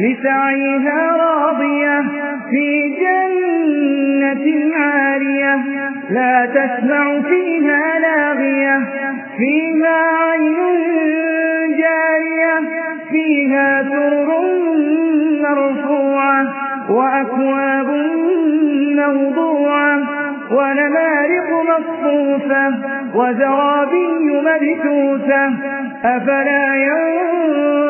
لسعيها راضية في جنة عالية. لا تسمع فيها لاغية. فيها عين جارية. فيها سرر مرفوعة. وأكواب موضوعة. ونمارق مصفوفة. وزرابي مبثوثة. أفلا الإبل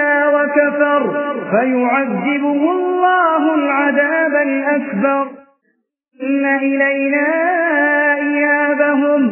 وكفر فيعذبه الله العذاب الأكبر. إن إلينا إيابهم